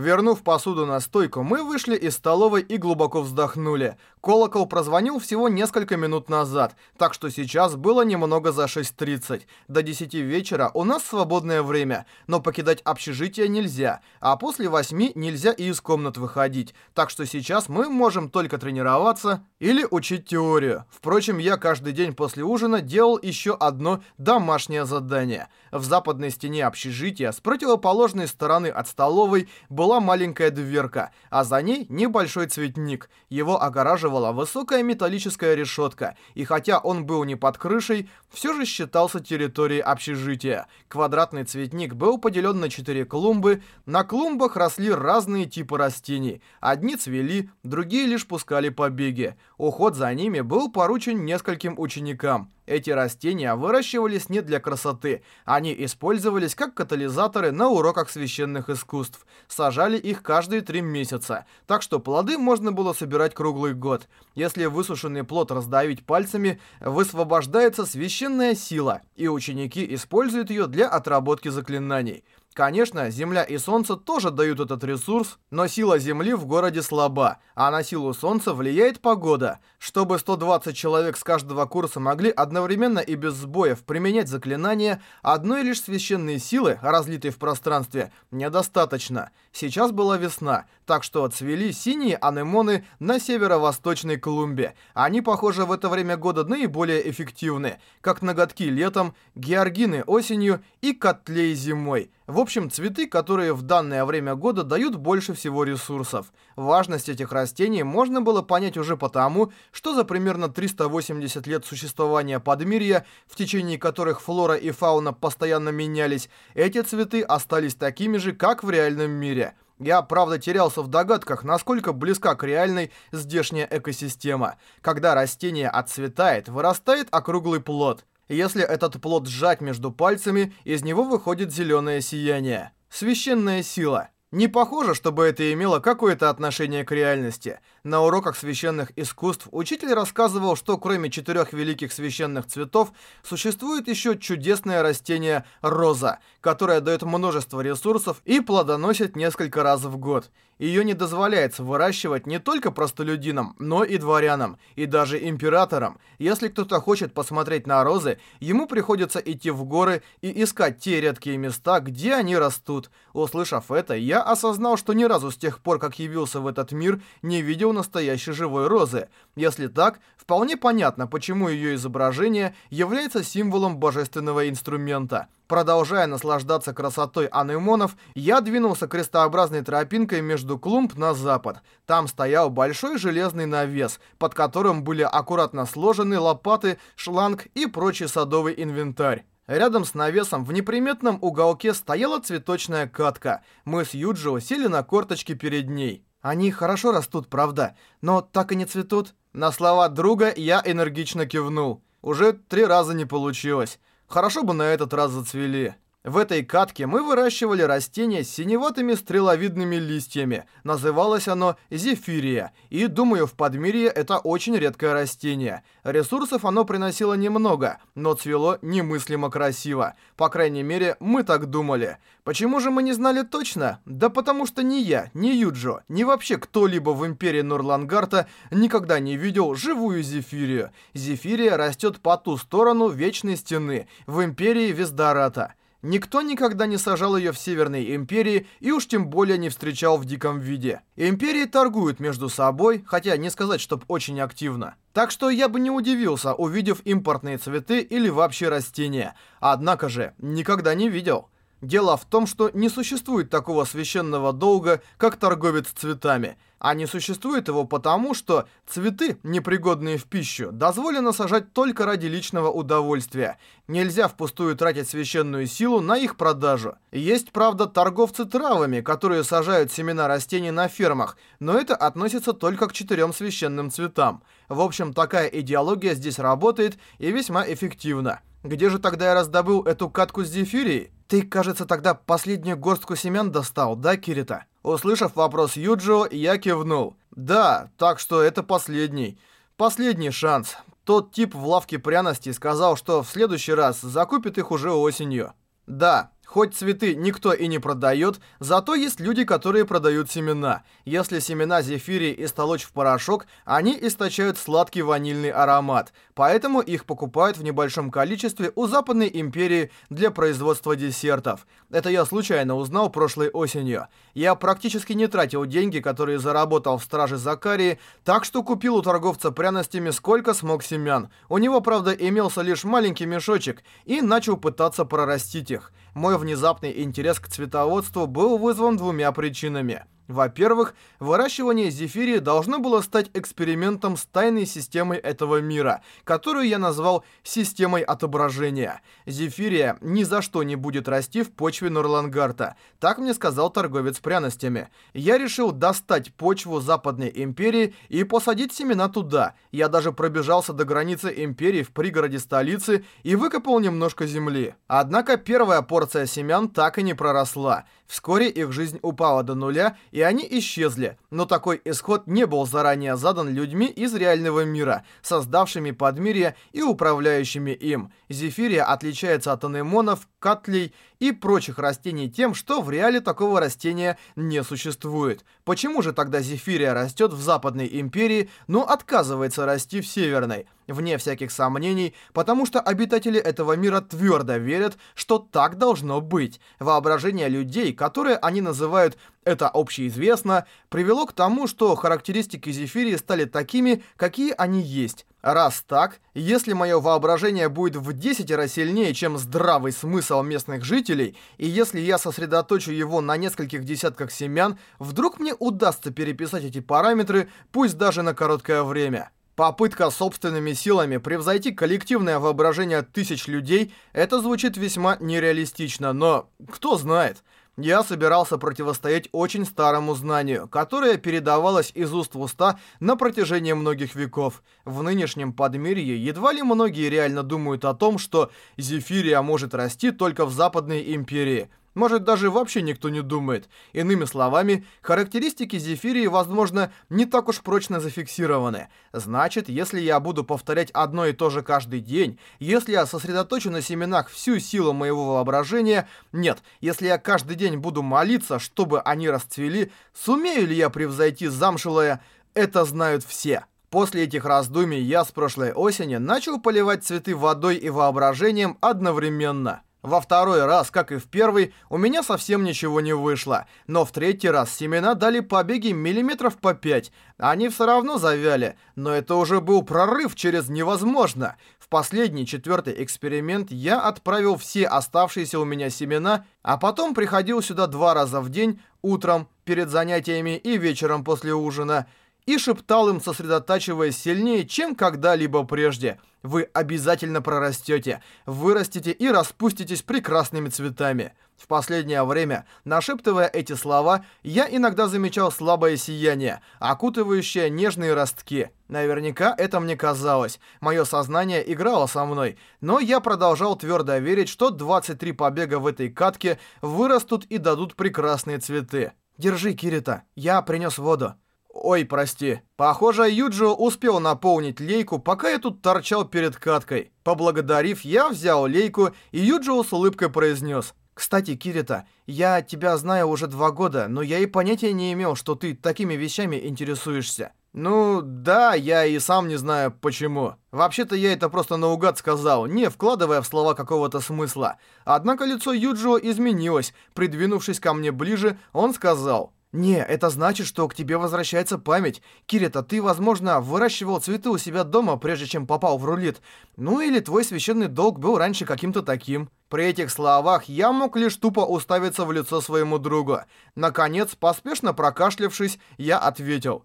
Вернув посуду на стойку, мы вышли из столовой и глубоко вздохнули. Колокол прозвонил всего несколько минут назад, так что сейчас было немного за 6.30. До 10 вечера у нас свободное время, но покидать общежитие нельзя, а после 8 нельзя и из комнат выходить, так что сейчас мы можем только тренироваться или учить теорию. Впрочем, я каждый день после ужина делал еще одно домашнее задание. В западной стене общежития с противоположной стороны от столовой была была маленькая дверка, а за ней небольшой цветник. Его огораживала высокая металлическая решетка, и хотя он был не под крышей, все же считался территорией общежития. Квадратный цветник был поделен на четыре клумбы. На клумбах росли разные типы растений. Одни цвели, другие лишь пускали побеги. Уход за ними был поручен нескольким ученикам. Эти растения выращивались не для красоты. Они использовались как катализаторы на уроках священных искусств. Сажали их каждые три месяца. Так что плоды можно было собирать круглый год. Если высушенный плод раздавить пальцами, высвобождается священная сила, и ученики используют ее для отработки заклинаний. Конечно, Земля и Солнце тоже дают этот ресурс, но сила Земли в городе слаба, а на силу Солнца влияет погода. Чтобы 120 человек с каждого курса могли одновременно и без сбоев применять заклинания, одной лишь священной силы, разлитой в пространстве, недостаточно. Сейчас была весна, так что цвели синие анемоны на северо-восточной Колумбе. Они, похоже, в это время года наиболее эффективны, как ноготки летом, георгины осенью и котлей зимой. В общем, цветы, которые в данное время года дают больше всего ресурсов. Важность этих растений можно было понять уже потому, что за примерно 380 лет существования Подмирья, в течение которых флора и фауна постоянно менялись, эти цветы остались такими же, как в реальном мире – я, правда, терялся в догадках, насколько близка к реальной здешняя экосистема. Когда растение отцветает, вырастает округлый плод. Если этот плод сжать между пальцами, из него выходит зеленое сияние. Священная сила. Не похоже, чтобы это имело какое-то отношение к реальности. На уроках священных искусств учитель рассказывал, что кроме четырех великих священных цветов, существует еще чудесное растение роза, которое дает множество ресурсов и плодоносит несколько раз в год ее не дозволяется выращивать не только простолюдинам, но и дворянам, и даже императорам. Если кто-то хочет посмотреть на розы, ему приходится идти в горы и искать те редкие места, где они растут. Услышав это, я осознал, что ни разу с тех пор, как явился в этот мир, не видел настоящей живой розы. Если так, вполне понятно, почему ее изображение является символом божественного инструмента. Продолжая наслаждаться красотой анемонов, я двинулся крестообразной тропинкой между клумб на запад. Там стоял большой железный навес, под которым были аккуратно сложены лопаты, шланг и прочий садовый инвентарь. Рядом с навесом в неприметном уголке стояла цветочная катка. Мы с Юджио сели на корточки перед ней. Они хорошо растут, правда, но так и не цветут. На слова друга я энергично кивнул. Уже три раза не получилось. Хорошо бы на этот раз зацвели. В этой катке мы выращивали растение с синеватыми стреловидными листьями. Называлось оно зефирия, и, думаю, в Подмирье это очень редкое растение. Ресурсов оно приносило немного, но цвело немыслимо красиво. По крайней мере, мы так думали. Почему же мы не знали точно? Да потому что ни я, ни Юджо, ни вообще кто-либо в империи Нурлангарта никогда не видел живую зефирию. Зефирия растет по ту сторону Вечной Стены, в империи Вездората. Никто никогда не сажал ее в Северной Империи и уж тем более не встречал в диком виде. Империи торгуют между собой, хотя не сказать, чтоб очень активно. Так что я бы не удивился, увидев импортные цветы или вообще растения. Однако же, никогда не видел. Дело в том, что не существует такого священного долга, как торговец цветами. А не существует его потому, что цветы, непригодные в пищу, дозволено сажать только ради личного удовольствия. Нельзя впустую тратить священную силу на их продажу. Есть, правда, торговцы травами, которые сажают семена растений на фермах, но это относится только к четырем священным цветам. В общем, такая идеология здесь работает и весьма эффективна. Где же тогда я раздобыл эту катку с дифирией? Ты, кажется, тогда последнюю горстку семян достал, да, Кирита? Услышав вопрос Юджио, я кивнул. Да, так что это последний. Последний шанс. Тот тип в лавке пряностей сказал, что в следующий раз закупит их уже осенью. Да, Хоть цветы никто и не продает, зато есть люди, которые продают семена. Если семена зефирии истолочь в порошок, они источают сладкий ванильный аромат, поэтому их покупают в небольшом количестве у Западной империи для производства десертов. Это я случайно узнал прошлой осенью. Я практически не тратил деньги, которые заработал в Страже Закарии, так что купил у торговца пряностями сколько смог семян. У него, правда, имелся лишь маленький мешочек, и начал пытаться прорастить их. Мой внезапный интерес к цветоводству был вызван двумя причинами – во-первых, выращивание зефири должно было стать экспериментом с тайной системой этого мира, которую я назвал «системой отображения». Зефирия ни за что не будет расти в почве Нурлангарта, так мне сказал торговец пряностями. Я решил достать почву Западной Империи и посадить семена туда. Я даже пробежался до границы Империи в пригороде столицы и выкопал немножко земли. Однако первая порция семян так и не проросла. Вскоре их жизнь упала до нуля, и они исчезли. Но такой исход не был заранее задан людьми из реального мира, создавшими подмирье и управляющими им. Зефирия отличается от анемонов, котлей и прочих растений тем, что в реале такого растения не существует. Почему же тогда зефирия растет в Западной империи, но отказывается расти в Северной? вне всяких сомнений, потому что обитатели этого мира твердо верят, что так должно быть. Воображение людей, которые они называют «это общеизвестно», привело к тому, что характеристики Зефирии стали такими, какие они есть. Раз так, если мое воображение будет в 10 раз сильнее, чем здравый смысл местных жителей, и если я сосредоточу его на нескольких десятках семян, вдруг мне удастся переписать эти параметры, пусть даже на короткое время. Попытка собственными силами превзойти коллективное воображение тысяч людей – это звучит весьма нереалистично, но кто знает. Я собирался противостоять очень старому знанию, которое передавалось из уст в уста на протяжении многих веков. В нынешнем подмирье едва ли многие реально думают о том, что зефирия может расти только в Западной Империи – может, даже вообще никто не думает. Иными словами, характеристики зефирии, возможно, не так уж прочно зафиксированы. Значит, если я буду повторять одно и то же каждый день, если я сосредоточу на семенах всю силу моего воображения, нет, если я каждый день буду молиться, чтобы они расцвели, сумею ли я превзойти замшелое «это знают все». После этих раздумий я с прошлой осени начал поливать цветы водой и воображением одновременно. Во второй раз, как и в первый, у меня совсем ничего не вышло, но в третий раз семена дали побеги миллиметров по 5. Они все равно завяли, но это уже был прорыв через невозможно. В последний, четвертый эксперимент я отправил все оставшиеся у меня семена, а потом приходил сюда два раза в день, утром, перед занятиями и вечером после ужина – и шептал им, сосредотачиваясь сильнее, чем когда-либо прежде. Вы обязательно прорастете, вырастете и распуститесь прекрасными цветами. В последнее время, нашептывая эти слова, я иногда замечал слабое сияние, окутывающее нежные ростки. Наверняка это мне казалось. Мое сознание играло со мной. Но я продолжал твердо верить, что 23 побега в этой катке вырастут и дадут прекрасные цветы. «Держи, Кирита, я принес воду». Ой, прости. Похоже, Юджио успел наполнить лейку, пока я тут торчал перед каткой. Поблагодарив, я взял лейку, и Юджио с улыбкой произнес. «Кстати, Кирита, я тебя знаю уже два года, но я и понятия не имел, что ты такими вещами интересуешься». «Ну, да, я и сам не знаю, почему. Вообще-то я это просто наугад сказал, не вкладывая в слова какого-то смысла. Однако лицо Юджио изменилось. Придвинувшись ко мне ближе, он сказал, не, это значит, что к тебе возвращается память. Кирита, ты, возможно, выращивал цветы у себя дома, прежде чем попал в рулит. Ну или твой священный долг был раньше каким-то таким. При этих словах я мог лишь тупо уставиться в лицо своему другу. Наконец, поспешно прокашлявшись, я ответил.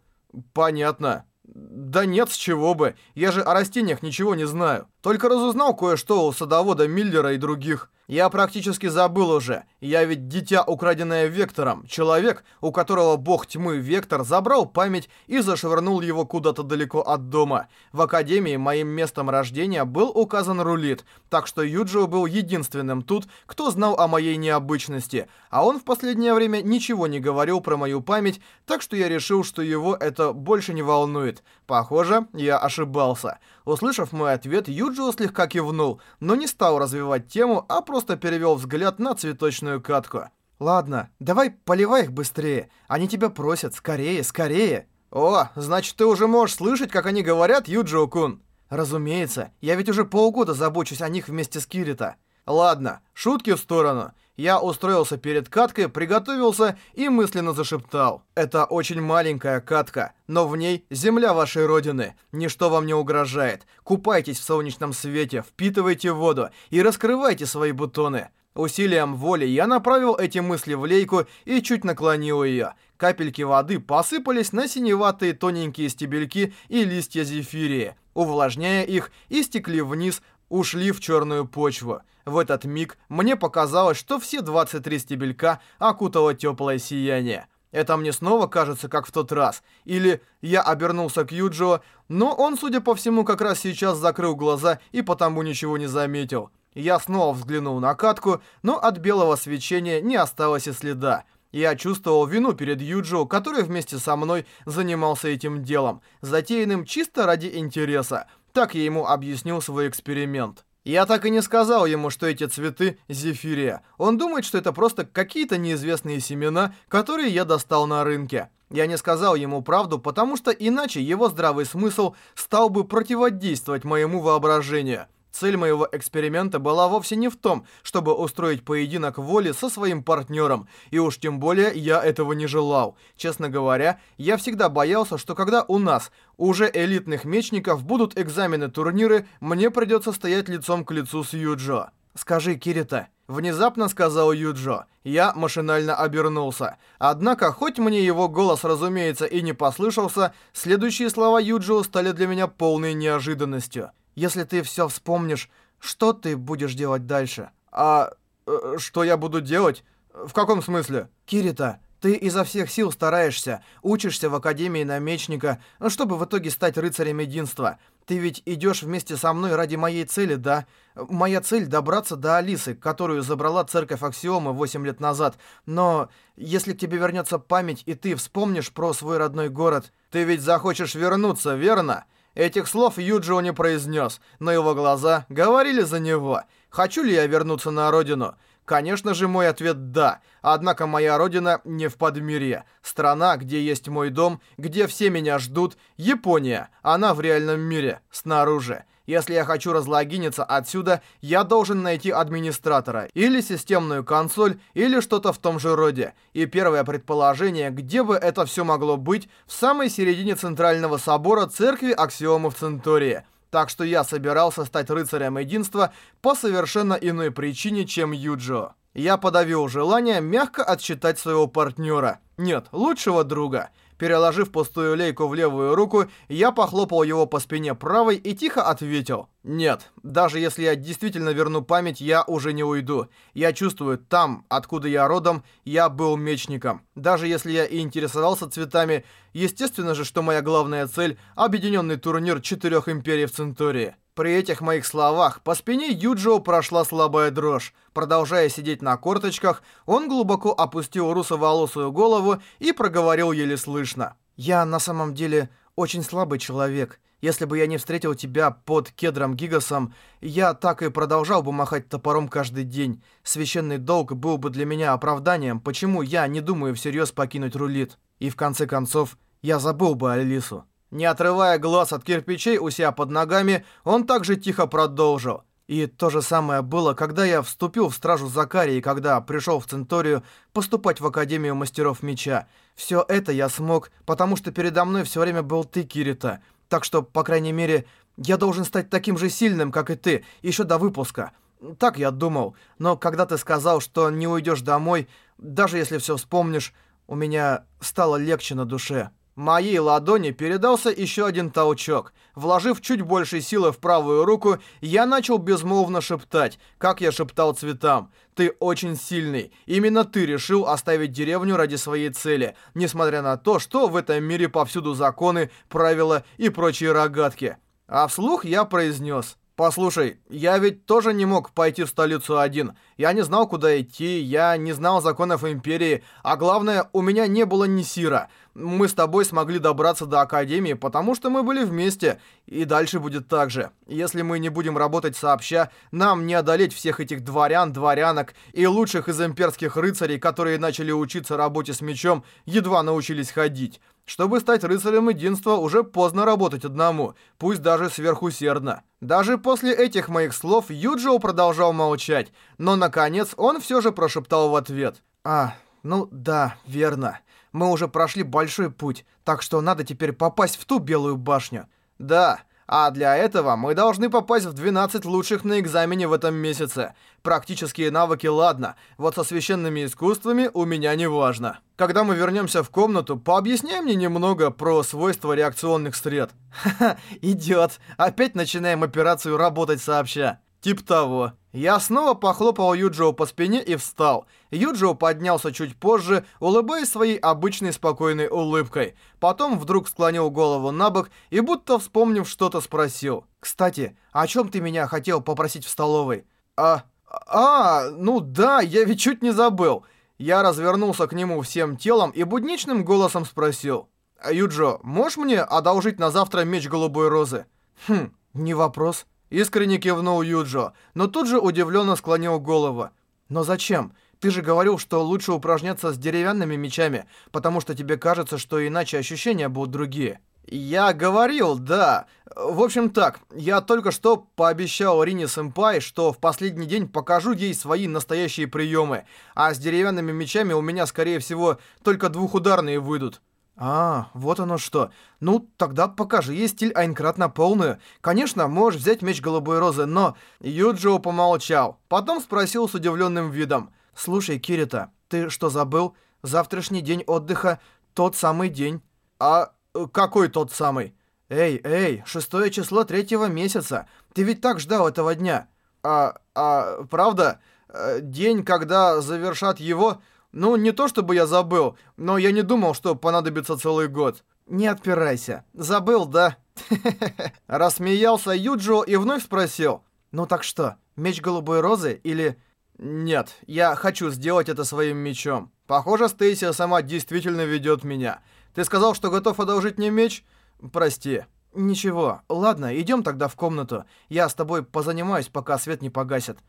«Понятно». «Да нет, с чего бы. Я же о растениях ничего не знаю. Только разузнал кое-что у садовода Миллера и других. Я практически забыл уже. Я ведь дитя, украденное Вектором. Человек, у которого бог тьмы Вектор забрал память и зашвырнул его куда-то далеко от дома. В академии моим местом рождения был указан рулит, так что Юджио был единственным тут, кто знал о моей необычности. А он в последнее время ничего не говорил про мою память, так что я решил, что его это больше не волнует. Похоже, я ошибался. Услышав мой ответ, Юджио слегка кивнул, но не стал развивать тему, а просто перевел взгляд на цветочную катку. «Ладно, давай поливай их быстрее. Они тебя просят, скорее, скорее!» «О, значит, ты уже можешь слышать, как они говорят, Юджио-кун!» «Разумеется, я ведь уже полгода забочусь о них вместе с Кирита». Ладно, шутки в сторону. Я устроился перед каткой, приготовился и мысленно зашептал. Это очень маленькая катка, но в ней земля вашей родины. Ничто вам не угрожает. Купайтесь в солнечном свете, впитывайте воду и раскрывайте свои бутоны. Усилием воли я направил эти мысли в лейку и чуть наклонил ее. Капельки воды посыпались на синеватые тоненькие стебельки и листья зефирии, увлажняя их и стекли вниз, ушли в черную почву. В этот миг мне показалось, что все 23 стебелька окутало теплое сияние. Это мне снова кажется, как в тот раз. Или я обернулся к Юджио, но он, судя по всему, как раз сейчас закрыл глаза и потому ничего не заметил. Я снова взглянул на катку, но от белого свечения не осталось и следа. Я чувствовал вину перед Юджио, который вместе со мной занимался этим делом, затеянным чисто ради интереса. Так я ему объяснил свой эксперимент. Я так и не сказал ему, что эти цветы зефирия. Он думает, что это просто какие-то неизвестные семена, которые я достал на рынке. Я не сказал ему правду, потому что иначе его здравый смысл стал бы противодействовать моему воображению. Цель моего эксперимента была вовсе не в том, чтобы устроить поединок воли со своим партнером, и уж тем более я этого не желал. Честно говоря, я всегда боялся, что когда у нас, уже элитных мечников, будут экзамены-турниры, мне придется стоять лицом к лицу с Юджо. «Скажи, Кирита», — внезапно сказал Юджо. Я машинально обернулся. Однако, хоть мне его голос, разумеется, и не послышался, следующие слова Юджо стали для меня полной неожиданностью. Если ты все вспомнишь, что ты будешь делать дальше? А э, что я буду делать? В каком смысле? Кирита, ты изо всех сил стараешься, учишься в Академии Намечника, ну, чтобы в итоге стать рыцарем единства. Ты ведь идешь вместе со мной ради моей цели, да? Моя цель — добраться до Алисы, которую забрала церковь Аксиомы 8 лет назад. Но если к тебе вернется память, и ты вспомнишь про свой родной город... Ты ведь захочешь вернуться, верно? Этих слов Юджио не произнес, но его глаза говорили за него. «Хочу ли я вернуться на родину?» Конечно же, мой ответ «да». Однако моя родина не в Подмирье. Страна, где есть мой дом, где все меня ждут. Япония. Она в реальном мире. Снаружи. Если я хочу разлогиниться отсюда, я должен найти администратора или системную консоль или что-то в том же роде. И первое предположение, где бы это все могло быть, в самой середине центрального собора церкви Аксиомов Центурии. Так что я собирался стать рыцарем единства по совершенно иной причине, чем Юджо. Я подавил желание мягко отчитать своего партнера. Нет, лучшего друга. Переложив пустую лейку в левую руку, я похлопал его по спине правой и тихо ответил. «Нет, даже если я действительно верну память, я уже не уйду. Я чувствую, там, откуда я родом, я был мечником. Даже если я и интересовался цветами, Естественно же, что моя главная цель – объединенный турнир четырех империй в Центурии. При этих моих словах по спине Юджио прошла слабая дрожь. Продолжая сидеть на корточках, он глубоко опустил русоволосую голову и проговорил еле слышно. «Я на самом деле очень слабый человек. Если бы я не встретил тебя под кедром Гигасом, я так и продолжал бы махать топором каждый день. Священный долг был бы для меня оправданием, почему я не думаю всерьез покинуть рулит. И в конце концов, я забыл бы Алису. Не отрывая глаз от кирпичей у себя под ногами, он также тихо продолжил. И то же самое было, когда я вступил в стражу Закарии, когда пришел в Центорию поступать в Академию Мастеров Меча. Все это я смог, потому что передо мной все время был ты, Кирита. Так что, по крайней мере, я должен стать таким же сильным, как и ты, еще до выпуска. Так я думал. Но когда ты сказал, что не уйдешь домой, даже если все вспомнишь, у меня стало легче на душе». Моей ладони передался еще один толчок. Вложив чуть больше силы в правую руку, я начал безмолвно шептать, как я шептал цветам. «Ты очень сильный. Именно ты решил оставить деревню ради своей цели, несмотря на то, что в этом мире повсюду законы, правила и прочие рогатки». А вслух я произнес... «Послушай, я ведь тоже не мог пойти в столицу один. Я не знал, куда идти, я не знал законов Империи, а главное, у меня не было ни сира мы с тобой смогли добраться до Академии, потому что мы были вместе, и дальше будет так же. Если мы не будем работать сообща, нам не одолеть всех этих дворян, дворянок и лучших из имперских рыцарей, которые начали учиться работе с мечом, едва научились ходить. Чтобы стать рыцарем единства, уже поздно работать одному, пусть даже сверхусердно. Даже после этих моих слов Юджио продолжал молчать, но наконец он все же прошептал в ответ. «А, ну да, верно». Мы уже прошли большой путь, так что надо теперь попасть в ту белую башню. Да, а для этого мы должны попасть в 12 лучших на экзамене в этом месяце. Практические навыки ладно, вот со священными искусствами у меня не важно. Когда мы вернемся в комнату, пообъясняй мне немного про свойства реакционных сред. Ха-ха, идет. Опять начинаем операцию работать сообща. Тип того. Я снова похлопал Юджио по спине и встал. Юджио поднялся чуть позже, улыбаясь своей обычной спокойной улыбкой. Потом вдруг склонил голову на бок и, будто вспомнив что-то, спросил. «Кстати, о чем ты меня хотел попросить в столовой?» «А... а... ну да, я ведь чуть не забыл». Я развернулся к нему всем телом и будничным голосом спросил. «Юджо, можешь мне одолжить на завтра меч голубой розы?» «Хм, не вопрос». Искренне кивнул Юджо, но тут же удивленно склонил голову. «Но зачем? Ты же говорил, что лучше упражняться с деревянными мечами, потому что тебе кажется, что иначе ощущения будут другие». «Я говорил, да. В общем так, я только что пообещал Рине Сэмпай, что в последний день покажу ей свои настоящие приемы, а с деревянными мечами у меня, скорее всего, только двухударные выйдут». А, вот оно что. Ну, тогда покажи ей стиль Айнкрат на полную. Конечно, можешь взять меч Голубой Розы, но... Юджио помолчал. Потом спросил с удивленным видом. Слушай, Кирита, ты что забыл? Завтрашний день отдыха тот самый день. А э, какой тот самый? Эй, эй, шестое число третьего месяца. Ты ведь так ждал этого дня. А, а, правда? Э, день, когда завершат его... Ну, не то чтобы я забыл, но я не думал, что понадобится целый год. Не отпирайся. Забыл, да? Рассмеялся Юджо и вновь спросил. Ну так что, меч голубой розы или... Нет, я хочу сделать это своим мечом. Похоже, Стейси сама действительно ведет меня. Ты сказал, что готов одолжить мне меч? Прости. Ничего. Ладно, идем тогда в комнату. Я с тобой позанимаюсь, пока свет не погасит.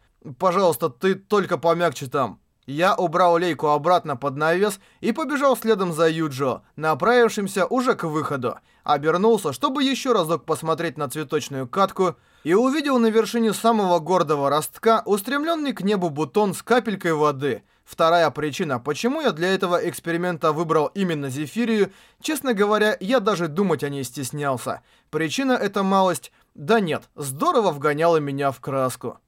Пожалуйста, ты только помягче там. Я убрал лейку обратно под навес и побежал следом за Юджо, направившимся уже к выходу. Обернулся, чтобы еще разок посмотреть на цветочную катку, и увидел на вершине самого гордого ростка устремленный к небу бутон с капелькой воды. Вторая причина, почему я для этого эксперимента выбрал именно зефирию, честно говоря, я даже думать о ней стеснялся. Причина эта малость, да нет, здорово вгоняла меня в краску.